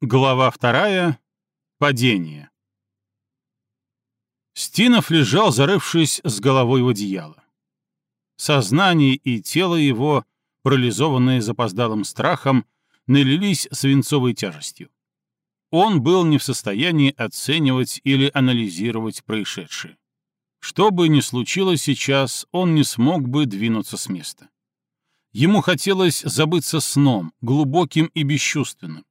Глава вторая. Падение. Стинов лежал, зарывшись с головой в одеяло. Сознание и тело его, парализованные запоздалым страхом, налились свинцовой тяжестью. Он был не в состоянии оценивать или анализировать происшедшее. Что бы ни случилось сейчас, он не смог бы двинуться с места. Ему хотелось забыться сном, глубоким и бесчувственным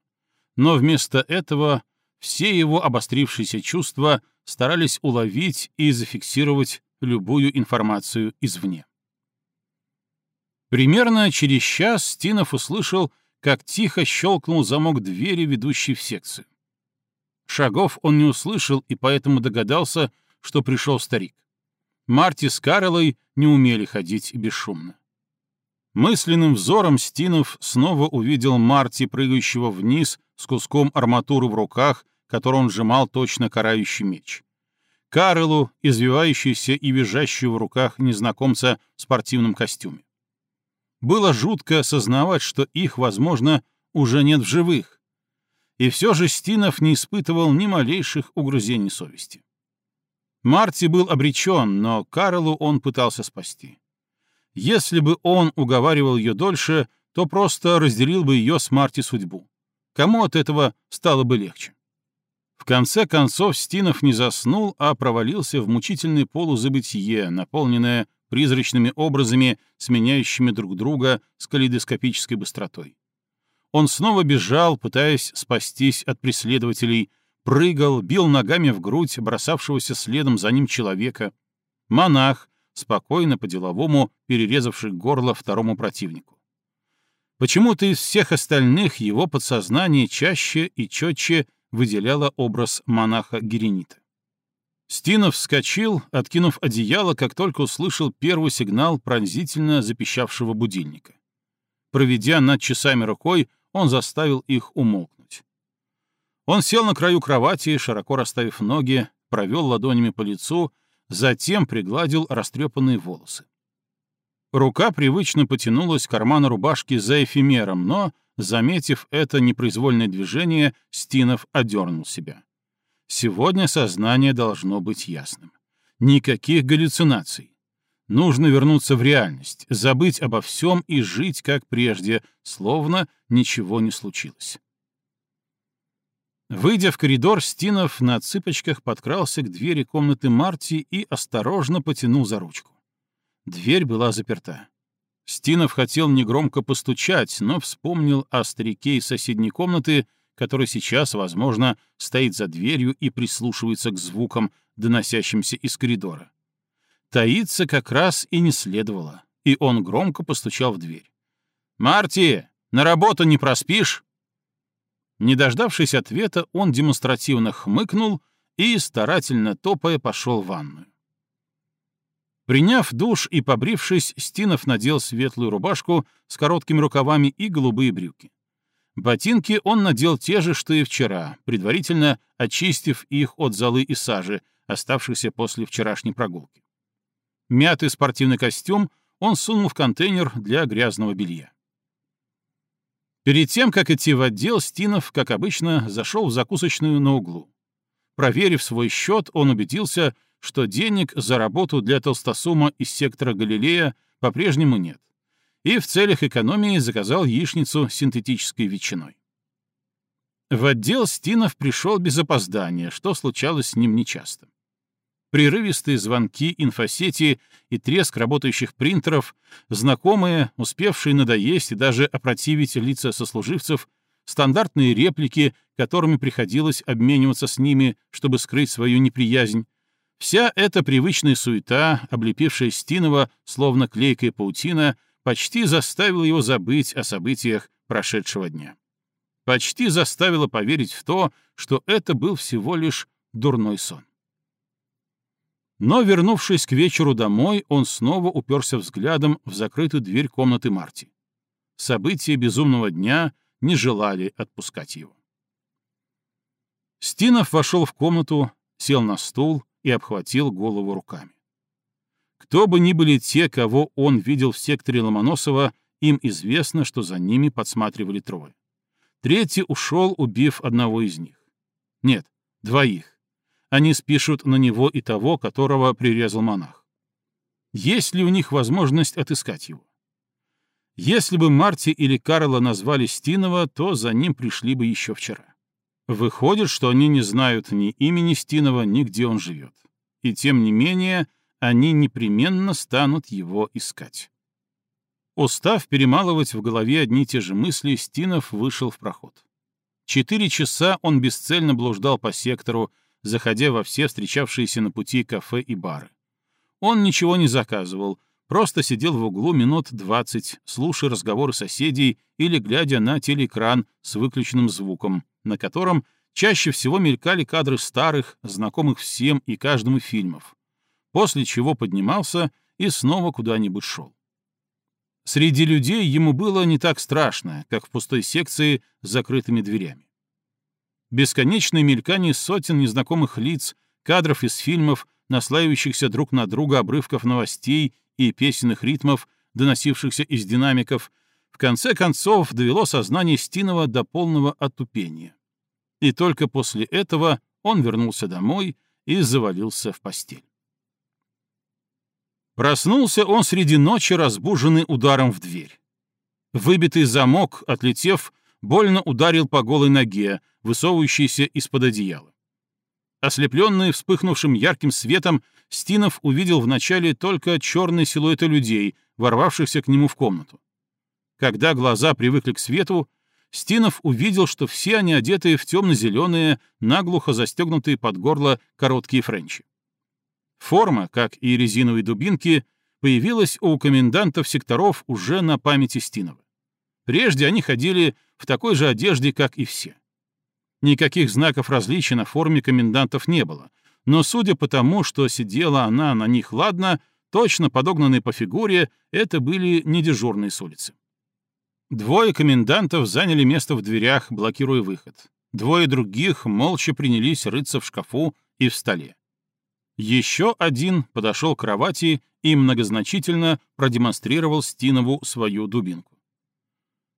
но вместо этого все его обострившиеся чувства старались уловить и зафиксировать любую информацию извне. Примерно через час Стинов услышал, как тихо щелкнул замок двери, ведущей в секцию. Шагов он не услышал и поэтому догадался, что пришел старик. Марти с Карлой не умели ходить бесшумно. Мысленным взором Стинов снова увидел Марти, прыгающего вниз с куском арматуры в руках, который он сжимал точно карающий меч. Карелу, извивающийся и визжащую в руках незнакомца в спортивном костюме. Было жутко осознавать, что их, возможно, уже нет в живых. И все же Стинов не испытывал ни малейших угрызений совести. Марти был обречен, но Карелу он пытался спасти. Если бы он уговаривал ее дольше, то просто разделил бы ее с Марти судьбу. Кому от этого стало бы легче? В конце концов Стинов не заснул, а провалился в мучительное полузабытие, наполненное призрачными образами, сменяющими друг друга с калейдоскопической быстротой. Он снова бежал, пытаясь спастись от преследователей, прыгал, бил ногами в грудь бросавшегося следом за ним человека. Монах, спокойно по-деловому перерезавший горло второму противнику. Почему-то из всех остальных его подсознание чаще и четче выделяло образ монаха Геренита. Стинов вскочил, откинув одеяло, как только услышал первый сигнал пронзительно запищавшего будильника. Проведя над часами рукой, он заставил их умолкнуть. Он сел на краю кровати, широко расставив ноги, провел ладонями по лицу, затем пригладил растрепанные волосы. Рука привычно потянулась к карману рубашки за эфемером, но, заметив это непроизвольное движение, Стинов одернул себя. Сегодня сознание должно быть ясным. Никаких галлюцинаций. Нужно вернуться в реальность, забыть обо всем и жить как прежде, словно ничего не случилось. Выйдя в коридор, Стинов на цыпочках подкрался к двери комнаты Марти и осторожно потянул за ручку. Дверь была заперта. Стинов хотел негромко постучать, но вспомнил о старике из соседней комнаты, который сейчас, возможно, стоит за дверью и прислушивается к звукам, доносящимся из коридора. Таиться как раз и не следовало, и он громко постучал в дверь. «Марти, на работу не проспишь?» Не дождавшись ответа, он демонстративно хмыкнул и, старательно топая, пошел в ванную. Приняв душ и побрившись, Стинов надел светлую рубашку с короткими рукавами и голубые брюки. Ботинки он надел те же, что и вчера, предварительно очистив их от золы и сажи, оставшихся после вчерашней прогулки. Мятый спортивный костюм он сунул в контейнер для грязного белья. Перед тем, как идти в отдел, Стинов, как обычно, зашел в закусочную на углу. Проверив свой счет, он убедился, что денег за работу для толстосума из сектора Галилея по-прежнему нет, и в целях экономии заказал яичницу синтетической ветчиной. В отдел Стинов пришел без опоздания, что случалось с ним нечасто. Прерывистые звонки инфосети и треск работающих принтеров, знакомые, успевшие надоесть и даже опротивить лица сослуживцев, стандартные реплики, которыми приходилось обмениваться с ними, чтобы скрыть свою неприязнь, Вся эта привычная суета, облепившая Стинова, словно клейкая паутина, почти заставила его забыть о событиях прошедшего дня. Почти заставила поверить в то, что это был всего лишь дурной сон. Но, вернувшись к вечеру домой, он снова уперся взглядом в закрытую дверь комнаты Марти. События безумного дня не желали отпускать его. Стинов вошел в комнату, сел на стул, и обхватил голову руками. Кто бы ни были те, кого он видел в секторе Ломоносова, им известно, что за ними подсматривали трое. Третий ушел, убив одного из них. Нет, двоих. Они спишут на него и того, которого прирезал монах. Есть ли у них возможность отыскать его? Если бы Марти или Карла назвали Стинова, то за ним пришли бы еще вчера. Выходит, что они не знают ни имени Стинова, ни где он живет. И тем не менее, они непременно станут его искать. Устав перемалывать в голове одни и те же мысли, Стинов вышел в проход. Четыре часа он бесцельно блуждал по сектору, заходя во все встречавшиеся на пути кафе и бары. Он ничего не заказывал, просто сидел в углу минут двадцать, слушая разговоры соседей или глядя на телеэкран с выключенным звуком, на котором чаще всего мелькали кадры старых, знакомых всем и каждому фильмов, после чего поднимался и снова куда-нибудь шел. Среди людей ему было не так страшно, как в пустой секции с закрытыми дверями. Бесконечное мелькание сотен незнакомых лиц, кадров из фильмов, наслаивающихся друг на друга обрывков новостей и песенных ритмов, доносившихся из динамиков, в конце концов довело сознание Стинова до полного отупения. И только после этого он вернулся домой и завалился в постель. Проснулся он среди ночи, разбуженный ударом в дверь. Выбитый замок, отлетев, больно ударил по голой ноге, высовывающейся из-под одеяла. Ослепленный вспыхнувшим ярким светом, Стинов увидел вначале только черные силуэты людей, ворвавшихся к нему в комнату. Когда глаза привыкли к свету, Стинов увидел, что все они одеты в темно-зеленые, наглухо застегнутые под горло короткие френчи. Форма, как и резиновые дубинки, появилась у комендантов секторов уже на памяти Стинова. Прежде они ходили в такой же одежде, как и все. Никаких знаков различия на форме комендантов не было, но судя по тому, что сидела она на них ладно, точно подогнанные по фигуре, это были не дежурные с улицы. Двое комендантов заняли место в дверях, блокируя выход. Двое других молча принялись рыться в шкафу и в столе. Еще один подошел к кровати и многозначительно продемонстрировал Стинову свою дубинку.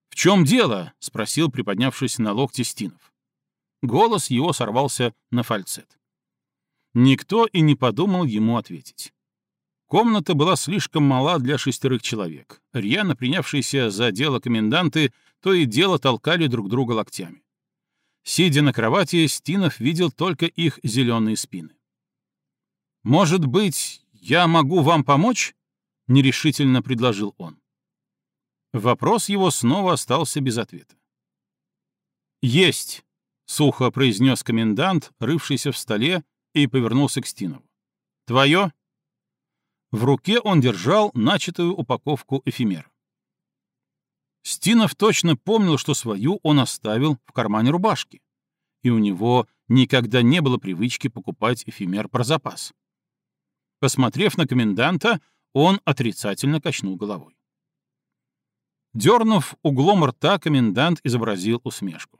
«В чем дело?» — спросил, приподнявшись на локте Стинов. Голос его сорвался на фальцет. Никто и не подумал ему ответить. Комната была слишком мала для шестерых человек. Рьяно принявшиеся за дело коменданты то и дело толкали друг друга локтями. Сидя на кровати, Стинов видел только их зеленые спины. «Может быть, я могу вам помочь?» — нерешительно предложил он. Вопрос его снова остался без ответа. «Есть!» — сухо произнес комендант, рывшийся в столе, и повернулся к Стинову. «Твое?» В руке он держал начатую упаковку эфемер. Стинов точно помнил, что свою он оставил в кармане рубашки, и у него никогда не было привычки покупать эфемер про запас. Посмотрев на коменданта, он отрицательно качнул головой. Дернув углом рта, комендант изобразил усмешку.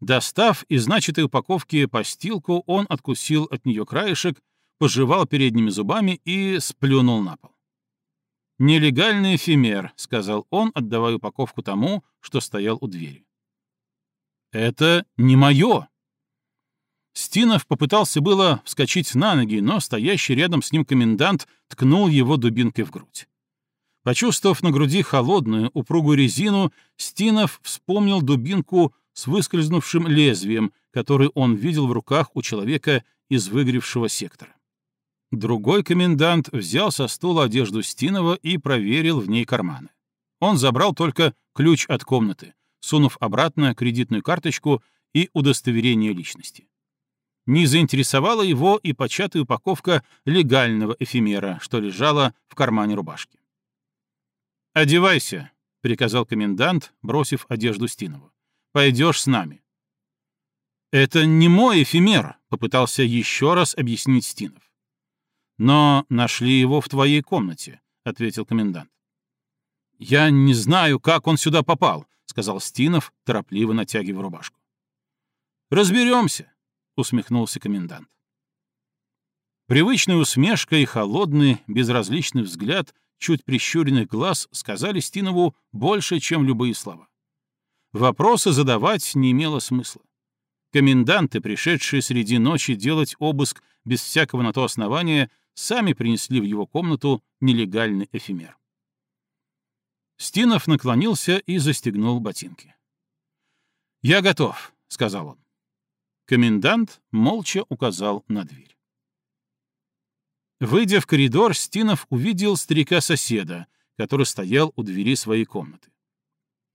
Достав из начатой упаковки постилку, он откусил от нее краешек, пожевал передними зубами и сплюнул на пол. «Нелегальный эфемер», — сказал он, отдавая упаковку тому, что стоял у двери. «Это не мое», Стинов попытался было вскочить на ноги, но стоящий рядом с ним комендант ткнул его дубинкой в грудь. Почувствовав на груди холодную, упругую резину, Стинов вспомнил дубинку с выскользнувшим лезвием, который он видел в руках у человека из выгоревшего сектора. Другой комендант взял со стула одежду Стинова и проверил в ней карманы. Он забрал только ключ от комнаты, сунув обратно кредитную карточку и удостоверение личности не заинтересовала его и початая упаковка легального эфемера, что лежала в кармане рубашки. «Одевайся», — приказал комендант, бросив одежду Стинову. «Пойдешь с нами». «Это не мой эфемер», — попытался еще раз объяснить Стинов. «Но нашли его в твоей комнате», — ответил комендант. «Я не знаю, как он сюда попал», — сказал Стинов, торопливо натягивая рубашку. «Разберемся», усмехнулся комендант. Привычная усмешка и холодный, безразличный взгляд чуть прищуренных глаз сказали Стинову больше, чем любые слова. Вопросы задавать не имело смысла. Коменданты, пришедшие среди ночи делать обыск без всякого на то основания, сами принесли в его комнату нелегальный эфемер. Стинов наклонился и застегнул ботинки. «Я готов», — сказал он. Комендант молча указал на дверь. Выйдя в коридор, Стинов увидел старика-соседа, который стоял у двери своей комнаты.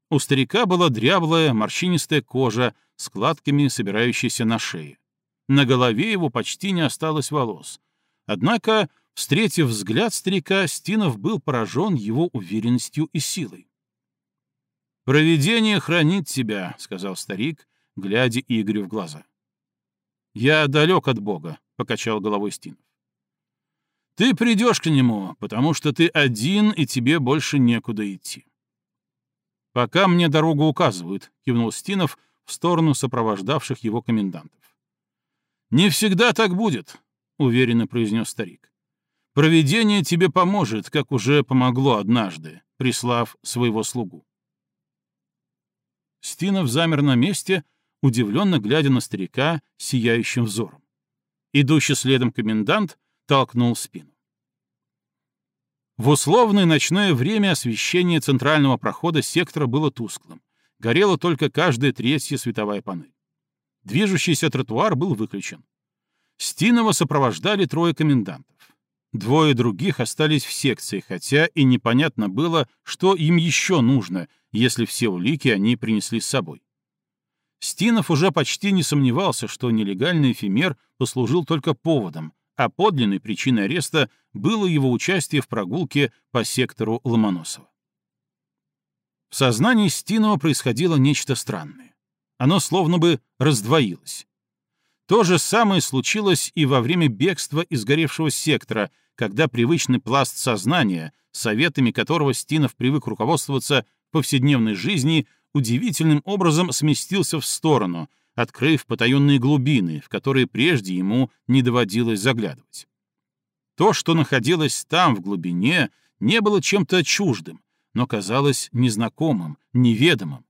У старика была дряблая, морщинистая кожа, складками собирающейся на шее. На голове его почти не осталось волос. Однако, встретив взгляд старика, Стинов был поражен его уверенностью и силой. «Провидение хранит тебя», — сказал старик, глядя Игорю в глаза. «Я далек от Бога», — покачал головой Стинов. «Ты придешь к нему, потому что ты один, и тебе больше некуда идти». «Пока мне дорогу указывают», — кивнул Стинов в сторону сопровождавших его комендантов. «Не всегда так будет», — уверенно произнес старик. «Провидение тебе поможет, как уже помогло однажды, прислав своего слугу». Стинов замер на месте, удивленно глядя на старика сияющим взором. Идущий следом комендант толкнул спину. В условное ночное время освещение центрального прохода сектора было тусклым. Горела только каждая третья световая панель. Движущийся тротуар был выключен. Стинова сопровождали трое комендантов. Двое других остались в секции, хотя и непонятно было, что им еще нужно, если все улики они принесли с собой. Стинов уже почти не сомневался, что нелегальный эфемер послужил только поводом, а подлинной причиной ареста было его участие в прогулке по сектору Ломоносова. В сознании Стинова происходило нечто странное. Оно словно бы раздвоилось. То же самое случилось и во время бегства из горевшего сектора, когда привычный пласт сознания, советами которого Стинов привык руководствоваться в повседневной жизни, удивительным образом сместился в сторону, открыв потаенные глубины, в которые прежде ему не доводилось заглядывать. То, что находилось там, в глубине, не было чем-то чуждым, но казалось незнакомым, неведомым.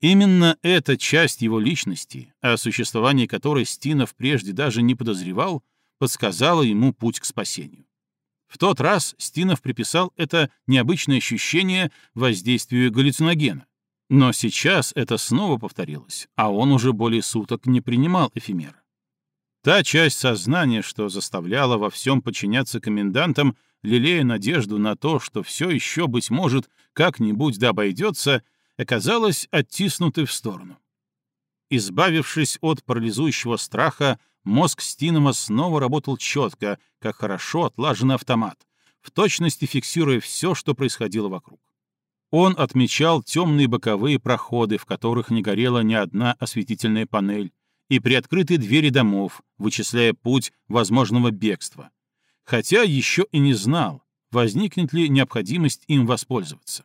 Именно эта часть его личности, о существовании которой Стинов прежде даже не подозревал, подсказала ему путь к спасению. В тот раз Стинов приписал это необычное ощущение воздействию галлюциногена. Но сейчас это снова повторилось, а он уже более суток не принимал эфемера. Та часть сознания, что заставляла во всем подчиняться комендантам, лелея надежду на то, что все еще, быть может, как-нибудь да обойдется, оказалась оттиснутой в сторону. Избавившись от парализующего страха, мозг Стинома снова работал четко, как хорошо отлаженный автомат, в точности фиксируя все, что происходило вокруг. Он отмечал темные боковые проходы, в которых не горела ни одна осветительная панель, и приоткрытые двери домов, вычисляя путь возможного бегства, хотя еще и не знал, возникнет ли необходимость им воспользоваться.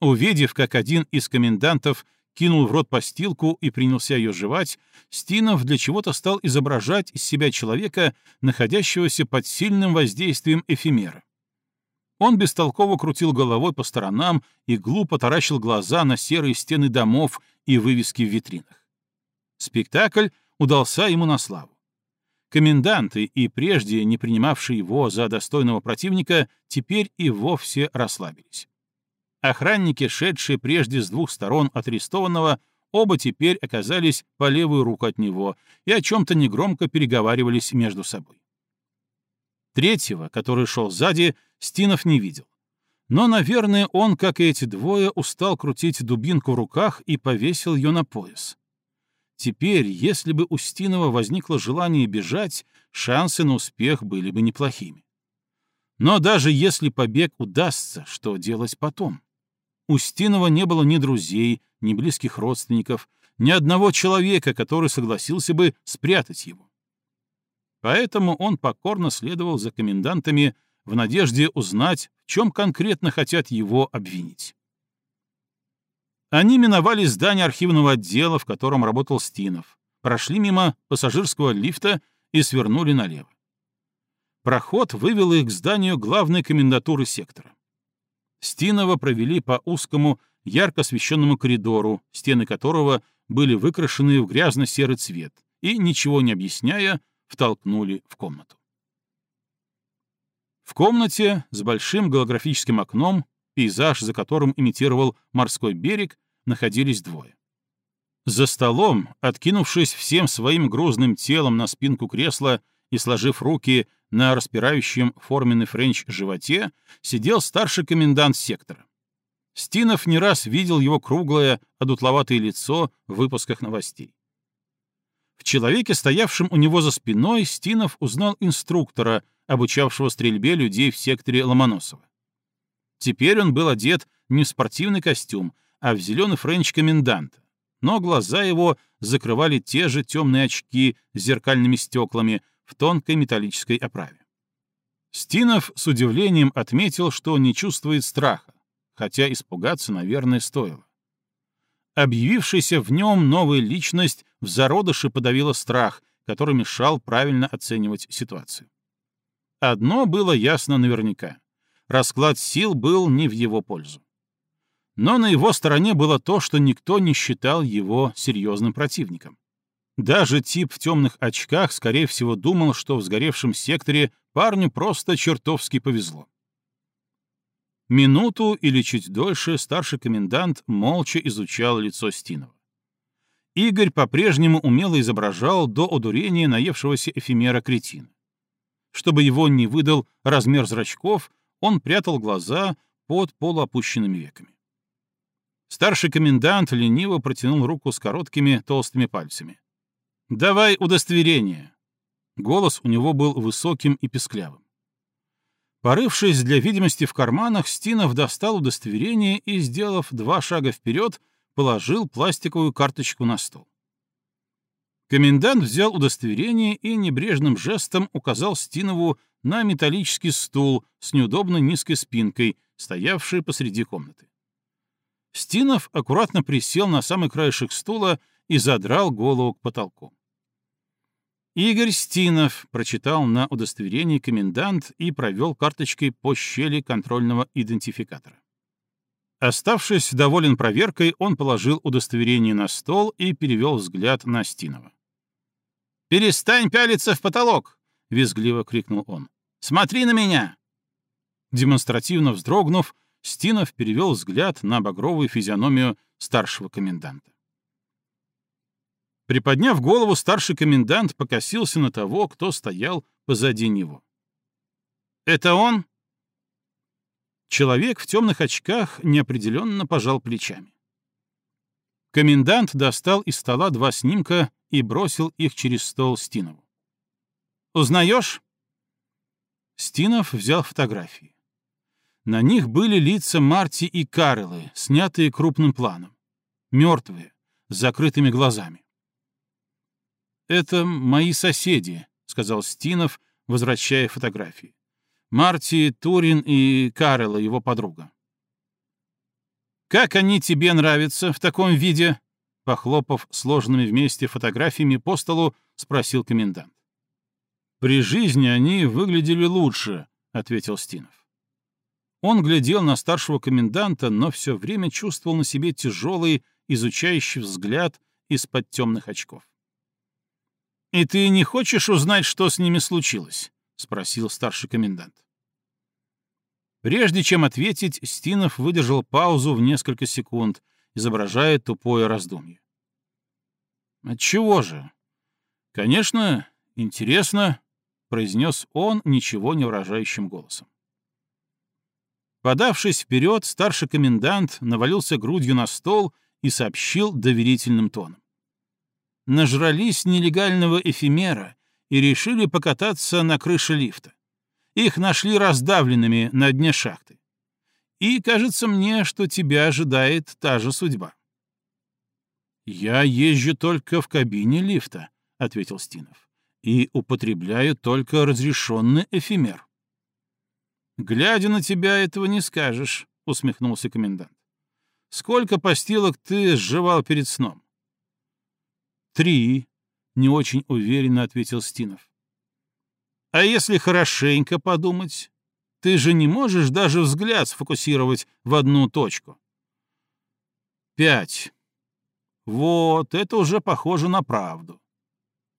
Увидев, как один из комендантов кинул в рот постилку и принялся ее жевать, Стинов для чего-то стал изображать из себя человека, находящегося под сильным воздействием эфемера. Он бестолково крутил головой по сторонам и глупо таращил глаза на серые стены домов и вывески в витринах. Спектакль удался ему на славу. Коменданты, и прежде не принимавшие его за достойного противника, теперь и вовсе расслабились. Охранники, шедшие прежде с двух сторон от арестованного, оба теперь оказались по левую руку от него и о чем-то негромко переговаривались между собой. Третьего, который шел сзади, Стинов не видел. Но, наверное, он, как и эти двое, устал крутить дубинку в руках и повесил ее на пояс. Теперь, если бы у Стинова возникло желание бежать, шансы на успех были бы неплохими. Но даже если побег удастся, что делать потом? У Стинова не было ни друзей, ни близких родственников, ни одного человека, который согласился бы спрятать его. Поэтому он покорно следовал за комендантами в надежде узнать, в чем конкретно хотят его обвинить. Они миновали здание архивного отдела, в котором работал Стинов, прошли мимо пассажирского лифта и свернули налево. Проход вывел их к зданию главной комендатуры сектора. Стинова провели по узкому, ярко освещенному коридору, стены которого были выкрашены в грязно-серый цвет, и, ничего не объясняя, втолкнули в комнату. В комнате с большим голографическим окном, пейзаж, за которым имитировал морской берег, находились двое. За столом, откинувшись всем своим грузным телом на спинку кресла и сложив руки на распирающем форменный френч животе, сидел старший комендант сектора. Стинов не раз видел его круглое, одутловатое лицо в выпусках новостей. В человеке, стоявшем у него за спиной, Стинов узнал инструктора, обучавшего стрельбе людей в секторе Ломоносова. Теперь он был одет не в спортивный костюм, а в зеленый френч коменданта, но глаза его закрывали те же темные очки с зеркальными стеклами в тонкой металлической оправе. Стинов с удивлением отметил, что не чувствует страха, хотя испугаться, наверное, стоило. Объявившаяся в нем новая личность в зародыше подавила страх, который мешал правильно оценивать ситуацию. Одно было ясно наверняка. Расклад сил был не в его пользу. Но на его стороне было то, что никто не считал его серьезным противником. Даже тип в темных очках, скорее всего, думал, что в сгоревшем секторе парню просто чертовски повезло. Минуту или чуть дольше старший комендант молча изучал лицо Стинова. Игорь по-прежнему умело изображал до одурения наевшегося эфемера кретина. Чтобы его не выдал размер зрачков, он прятал глаза под полуопущенными веками. Старший комендант лениво протянул руку с короткими толстыми пальцами. «Давай удостоверение!» Голос у него был высоким и песклявым. Порывшись для видимости в карманах, Стинов достал удостоверение и, сделав два шага вперед, положил пластиковую карточку на стол. Комендант взял удостоверение и небрежным жестом указал Стинову на металлический стул с неудобно низкой спинкой, стоявший посреди комнаты. Стинов аккуратно присел на самый краешек стула и задрал голову к потолку. Игорь Стинов прочитал на удостоверении комендант и провел карточкой по щели контрольного идентификатора. Оставшись доволен проверкой, он положил удостоверение на стол и перевел взгляд на Стинова. «Перестань пялиться в потолок!» — визгливо крикнул он. «Смотри на меня!» Демонстративно вздрогнув, Стинов перевел взгляд на багровую физиономию старшего коменданта. Приподняв голову, старший комендант покосился на того, кто стоял позади него. «Это он?» Человек в темных очках неопределенно пожал плечами. Комендант достал из стола два снимка и бросил их через стол Стинову. «Узнаешь?» Стинов взял фотографии. На них были лица Марти и Карелы, снятые крупным планом. Мертвые, с закрытыми глазами. «Это мои соседи», — сказал Стинов, возвращая фотографии. «Марти, Турин и Карела, его подруга». «Как они тебе нравятся в таком виде?» Похлопав сложенными вместе фотографиями по столу, спросил комендант. «При жизни они выглядели лучше», — ответил Стинов. Он глядел на старшего коменданта, но все время чувствовал на себе тяжелый, изучающий взгляд из-под темных очков. «И ты не хочешь узнать, что с ними случилось?» — спросил старший комендант. Прежде чем ответить, Стинов выдержал паузу в несколько секунд, изображая тупое раздумье. «Отчего же?» «Конечно, интересно», — произнес он ничего не выражающим голосом. Подавшись вперед, старший комендант навалился грудью на стол и сообщил доверительным тоном нажрались нелегального эфемера и решили покататься на крыше лифта. Их нашли раздавленными на дне шахты. И кажется мне, что тебя ожидает та же судьба. «Я езжу только в кабине лифта», — ответил Стинов, «и употребляю только разрешенный эфемер». «Глядя на тебя, этого не скажешь», — усмехнулся комендант. «Сколько постилок ты сживал перед сном?» «Три», — не очень уверенно ответил Стинов. «А если хорошенько подумать? Ты же не можешь даже взгляд сфокусировать в одну точку». пять. Вот, это уже похоже на правду.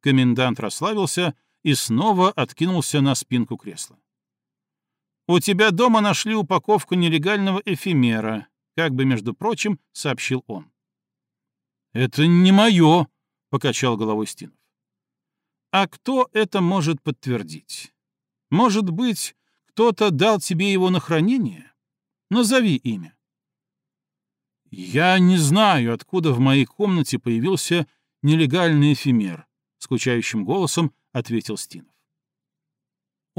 Комендант расслабился и снова откинулся на спинку кресла. «У тебя дома нашли упаковку нелегального эфемера», как бы, между прочим, сообщил он. «Это не мое», — покачал головой Стинов. «А кто это может подтвердить? Может быть, кто-то дал тебе его на хранение? Назови имя». «Я не знаю, откуда в моей комнате появился нелегальный эфемер», — скучающим голосом ответил Стинов.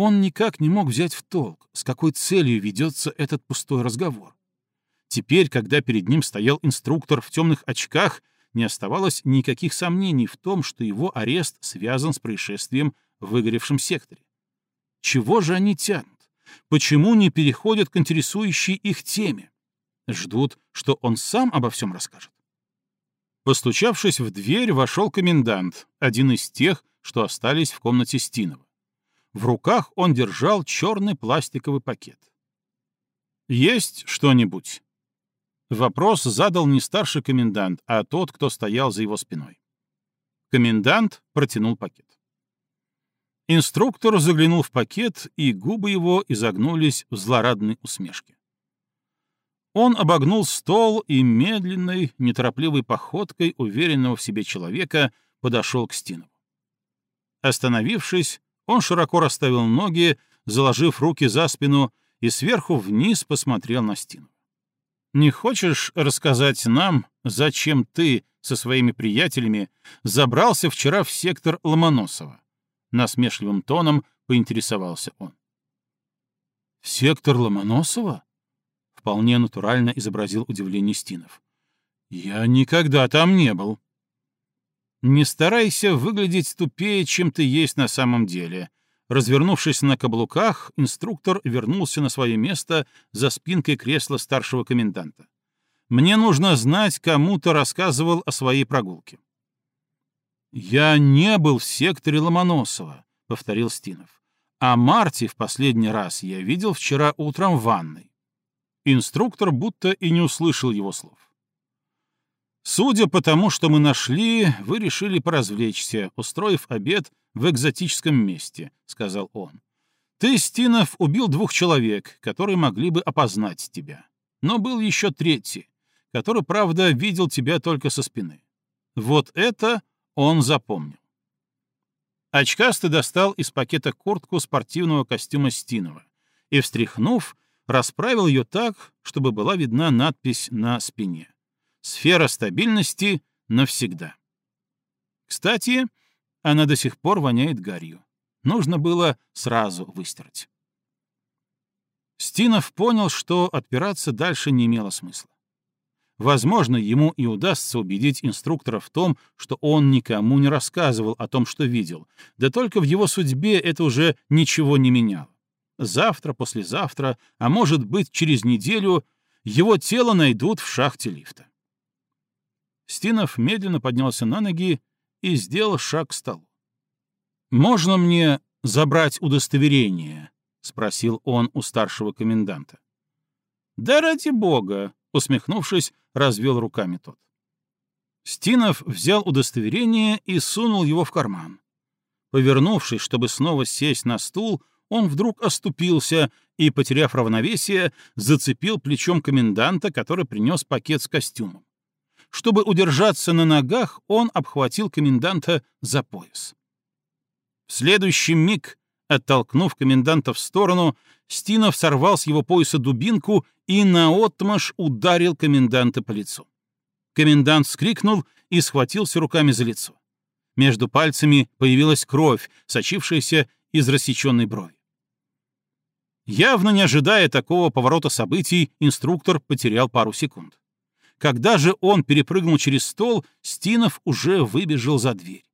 Он никак не мог взять в толк, с какой целью ведется этот пустой разговор. Теперь, когда перед ним стоял инструктор в темных очках, не оставалось никаких сомнений в том, что его арест связан с происшествием в выгоревшем секторе. Чего же они тянут? Почему не переходят к интересующей их теме? Ждут, что он сам обо всем расскажет. Постучавшись в дверь, вошел комендант, один из тех, что остались в комнате Стинова. В руках он держал черный пластиковый пакет. «Есть что-нибудь?» Вопрос задал не старший комендант, а тот, кто стоял за его спиной. Комендант протянул пакет. Инструктор заглянул в пакет, и губы его изогнулись в злорадной усмешке. Он обогнул стол и медленной, неторопливой походкой уверенного в себе человека подошел к Стинову. Остановившись, он широко расставил ноги, заложив руки за спину, и сверху вниз посмотрел на Стинова. Не хочешь рассказать нам, зачем ты со своими приятелями забрался вчера в сектор Ломоносова? Насмешливым тоном поинтересовался он. Сектор Ломоносова? Вполне натурально изобразил удивление Стинов. Я никогда там не был. Не старайся выглядеть тупее, чем ты есть на самом деле, Развернувшись на каблуках, инструктор вернулся на свое место за спинкой кресла старшего коменданта. «Мне нужно знать, кому то рассказывал о своей прогулке». «Я не был в секторе Ломоносова», — повторил Стинов. «А Марти в последний раз я видел вчера утром в ванной». Инструктор будто и не услышал его слов. «Судя по тому, что мы нашли, вы решили поразвлечься, устроив обед в экзотическом месте», — сказал он. «Ты, Стинов, убил двух человек, которые могли бы опознать тебя. Но был еще третий, который, правда, видел тебя только со спины. Вот это он запомнил». Очкастый достал из пакета куртку спортивного костюма Стинова и, встряхнув, расправил ее так, чтобы была видна надпись на спине. «Сфера стабильности навсегда». Кстати, она до сих пор воняет гарью. Нужно было сразу выстирать. Стинов понял, что отпираться дальше не имело смысла. Возможно, ему и удастся убедить инструктора в том, что он никому не рассказывал о том, что видел, да только в его судьбе это уже ничего не меняло. Завтра, послезавтра, а может быть, через неделю его тело найдут в шахте лифта. Стинов медленно поднялся на ноги и сделал шаг к столу. «Можно мне забрать удостоверение?» — спросил он у старшего коменданта. «Да ради бога!» — усмехнувшись, развел руками тот. Стинов взял удостоверение и сунул его в карман. Повернувшись, чтобы снова сесть на стул, он вдруг оступился и, потеряв равновесие, зацепил плечом коменданта, который принес пакет с костюмом. Чтобы удержаться на ногах, он обхватил коменданта за пояс. В следующий миг, оттолкнув коменданта в сторону, Стинов сорвал с его пояса дубинку и наотмашь ударил коменданта по лицу. Комендант вскрикнул и схватился руками за лицо. Между пальцами появилась кровь, сочившаяся из рассеченной брови. Явно не ожидая такого поворота событий, инструктор потерял пару секунд. Когда же он перепрыгнул через стол, Стинов уже выбежал за дверь.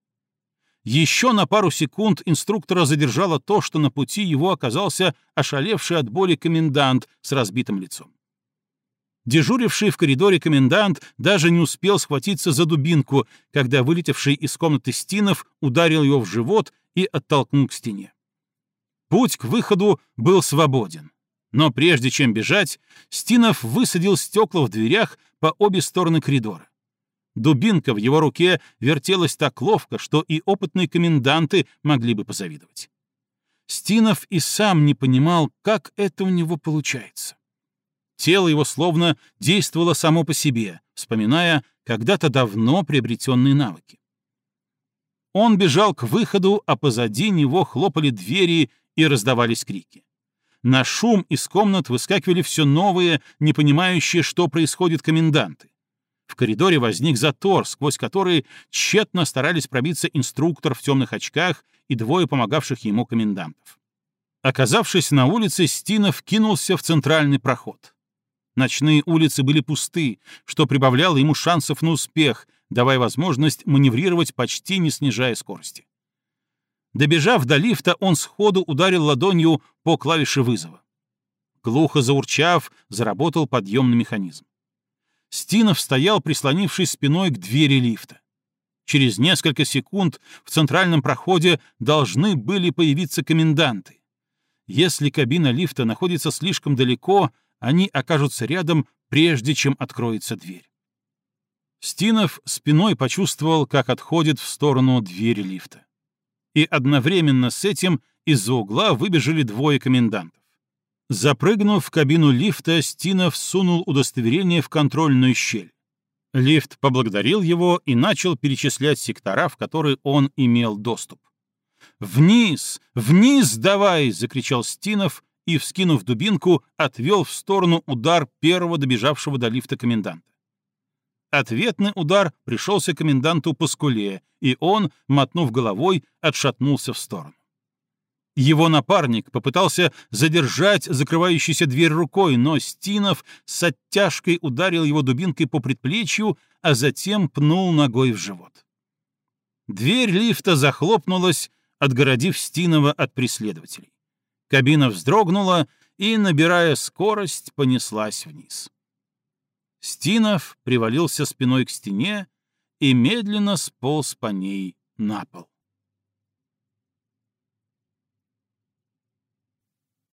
Еще на пару секунд инструктора задержало то, что на пути его оказался ошалевший от боли комендант с разбитым лицом. Дежуривший в коридоре комендант даже не успел схватиться за дубинку, когда вылетевший из комнаты Стинов ударил его в живот и оттолкнул к стене. Путь к выходу был свободен. Но прежде чем бежать, Стинов высадил стекла в дверях, по обе стороны коридора. Дубинка в его руке вертелась так ловко, что и опытные коменданты могли бы позавидовать. Стинов и сам не понимал, как это у него получается. Тело его словно действовало само по себе, вспоминая когда-то давно приобретенные навыки. Он бежал к выходу, а позади него хлопали двери и раздавались крики. На шум из комнат выскакивали все новые, не понимающие, что происходит коменданты. В коридоре возник затор, сквозь который тщетно старались пробиться инструктор в темных очках и двое помогавших ему комендантов. Оказавшись на улице, Стинов кинулся в центральный проход. Ночные улицы были пусты, что прибавляло ему шансов на успех, давая возможность маневрировать почти не снижая скорости. Добежав до лифта, он сходу ударил ладонью по клавише вызова. Глухо заурчав, заработал подъемный механизм. Стинов стоял, прислонившись спиной к двери лифта. Через несколько секунд в центральном проходе должны были появиться коменданты. Если кабина лифта находится слишком далеко, они окажутся рядом, прежде чем откроется дверь. Стинов спиной почувствовал, как отходит в сторону двери лифта. И одновременно с этим из-за угла выбежали двое комендантов. Запрыгнув в кабину лифта, Стинов сунул удостоверение в контрольную щель. Лифт поблагодарил его и начал перечислять сектора, в которые он имел доступ. «Вниз! Вниз давай!» — закричал Стинов и, вскинув дубинку, отвел в сторону удар первого добежавшего до лифта коменданта. Ответный удар пришелся коменданту по скуле, и он, мотнув головой, отшатнулся в сторону. Его напарник попытался задержать закрывающуюся дверь рукой, но Стинов с оттяжкой ударил его дубинкой по предплечью, а затем пнул ногой в живот. Дверь лифта захлопнулась, отгородив Стинова от преследователей. Кабина вздрогнула и, набирая скорость, понеслась вниз. Стинов привалился спиной к стене и медленно сполз по ней на пол.